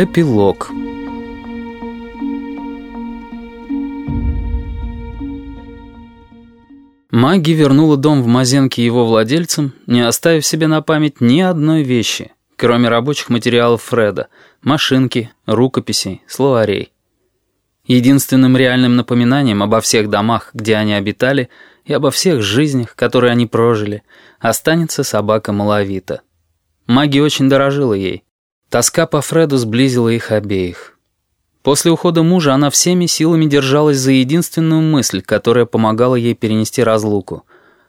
Эпилог Маги вернула дом в Мазенке его владельцам, не оставив себе на память ни одной вещи, кроме рабочих материалов Фреда, машинки, рукописей, словарей. Единственным реальным напоминанием обо всех домах, где они обитали, и обо всех жизнях, которые они прожили, останется собака Малавита. Маги очень дорожила ей. Тоска по Фреду сблизила их обеих. После ухода мужа она всеми силами держалась за единственную мысль, которая помогала ей перенести разлуку.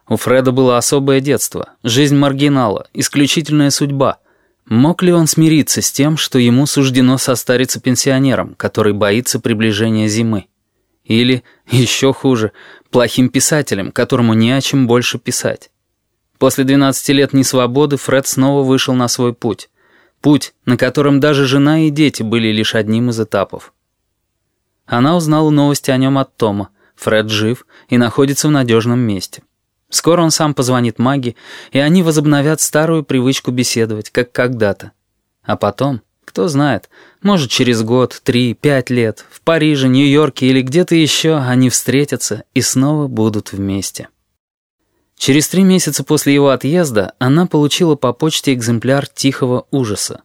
У Фреда было особое детство, жизнь маргинала, исключительная судьба. Мог ли он смириться с тем, что ему суждено состариться пенсионером, который боится приближения зимы? Или, еще хуже, плохим писателем, которому не о чем больше писать? После 12 лет несвободы Фред снова вышел на свой путь. Путь, на котором даже жена и дети были лишь одним из этапов. Она узнала новости о нем от Тома. Фред жив и находится в надежном месте. Скоро он сам позвонит Маги, и они возобновят старую привычку беседовать, как когда-то. А потом, кто знает, может через год, три, пять лет, в Париже, Нью-Йорке или где-то еще они встретятся и снова будут вместе. Через три месяца после его отъезда она получила по почте экземпляр «Тихого ужаса».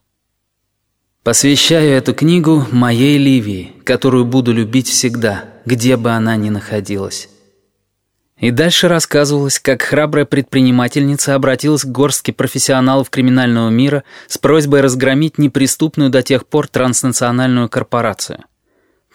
«Посвящаю эту книгу моей Ливии, которую буду любить всегда, где бы она ни находилась». И дальше рассказывалось, как храбрая предпринимательница обратилась к горстке профессионалов криминального мира с просьбой разгромить неприступную до тех пор транснациональную корпорацию.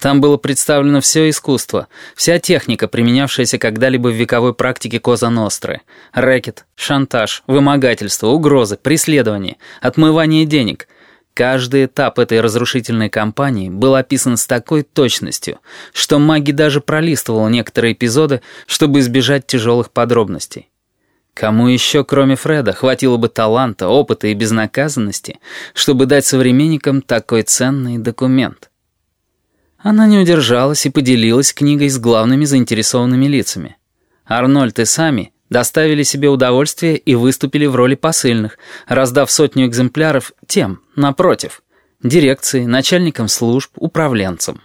Там было представлено все искусство, вся техника, применявшаяся когда-либо в вековой практике Коза Ностры. Рэкет, шантаж, вымогательство, угрозы, преследование, отмывание денег. Каждый этап этой разрушительной кампании был описан с такой точностью, что маги даже пролистывал некоторые эпизоды, чтобы избежать тяжелых подробностей. Кому еще, кроме Фреда, хватило бы таланта, опыта и безнаказанности, чтобы дать современникам такой ценный документ? Она не удержалась и поделилась книгой с главными заинтересованными лицами. Арнольд и Сами доставили себе удовольствие и выступили в роли посыльных, раздав сотню экземпляров тем, напротив, дирекции, начальникам служб, управленцам.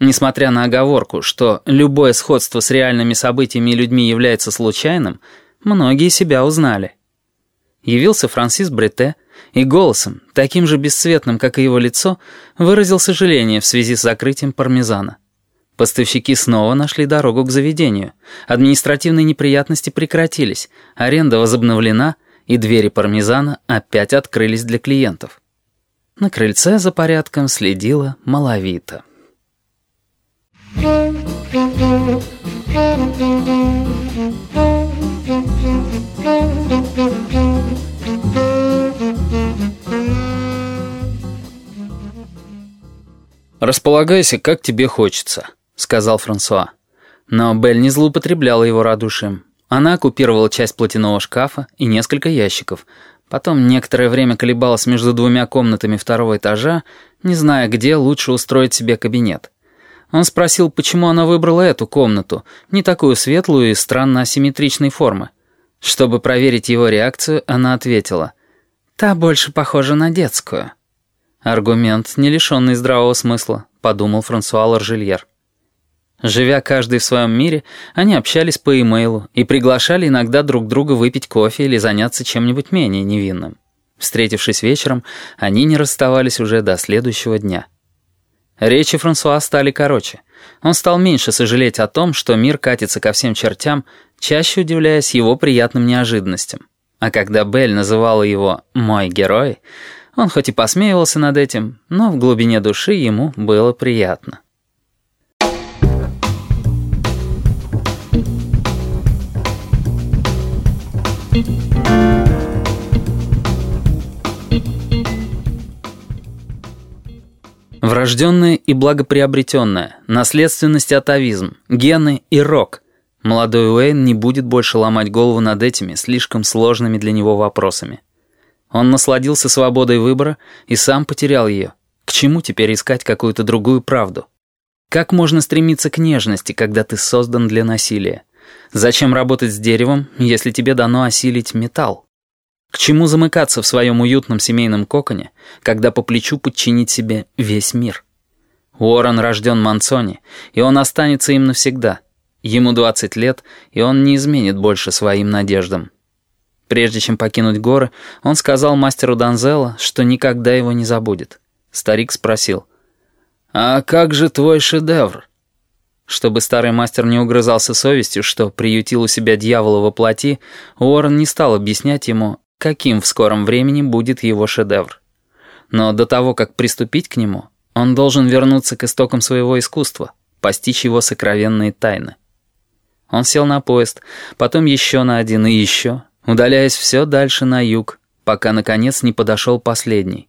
Несмотря на оговорку, что любое сходство с реальными событиями и людьми является случайным, многие себя узнали. Явился Франсис Брете, и голосом, таким же бесцветным, как и его лицо, выразил сожаление в связи с закрытием пармезана. Поставщики снова нашли дорогу к заведению. Административные неприятности прекратились, аренда возобновлена, и двери пармезана опять открылись для клиентов. На крыльце за порядком следила маловито. «Располагайся, как тебе хочется», — сказал Франсуа. Но Белль не злоупотребляла его радушием. Она оккупировала часть платяного шкафа и несколько ящиков. Потом некоторое время колебалась между двумя комнатами второго этажа, не зная, где лучше устроить себе кабинет. Он спросил, почему она выбрала эту комнату, не такую светлую и странно асимметричной формы. Чтобы проверить его реакцию, она ответила, «Та больше похожа на детскую». Аргумент, не лишенный здравого смысла, подумал Франсуа Ларжильер. Живя каждый в своем мире, они общались по имейлу и приглашали иногда друг друга выпить кофе или заняться чем-нибудь менее невинным. Встретившись вечером, они не расставались уже до следующего дня. Речи Франсуа стали короче. Он стал меньше сожалеть о том, что мир катится ко всем чертям, чаще удивляясь его приятным неожиданностям. А когда Белль называла его «мой герой», он хоть и посмеивался над этим, но в глубине души ему было приятно. Врожденное и благоприобретенное, наследственность атовизм, гены и рок. Молодой Уэйн не будет больше ломать голову над этими слишком сложными для него вопросами. Он насладился свободой выбора и сам потерял ее. К чему теперь искать какую-то другую правду? Как можно стремиться к нежности, когда ты создан для насилия? Зачем работать с деревом, если тебе дано осилить металл? К чему замыкаться в своем уютном семейном коконе, когда по плечу подчинить себе весь мир? Уоррен рожден Мансони, и он останется им навсегда. Ему 20 лет, и он не изменит больше своим надеждам. Прежде чем покинуть горы, он сказал мастеру Данзела, что никогда его не забудет. Старик спросил, «А как же твой шедевр?» Чтобы старый мастер не угрызался совестью, что приютил у себя дьявола во плоти, Уоррен не стал объяснять ему, каким в скором времени будет его шедевр. Но до того, как приступить к нему, он должен вернуться к истокам своего искусства, постичь его сокровенные тайны. Он сел на поезд, потом еще на один и еще, удаляясь все дальше на юг, пока, наконец, не подошел последний,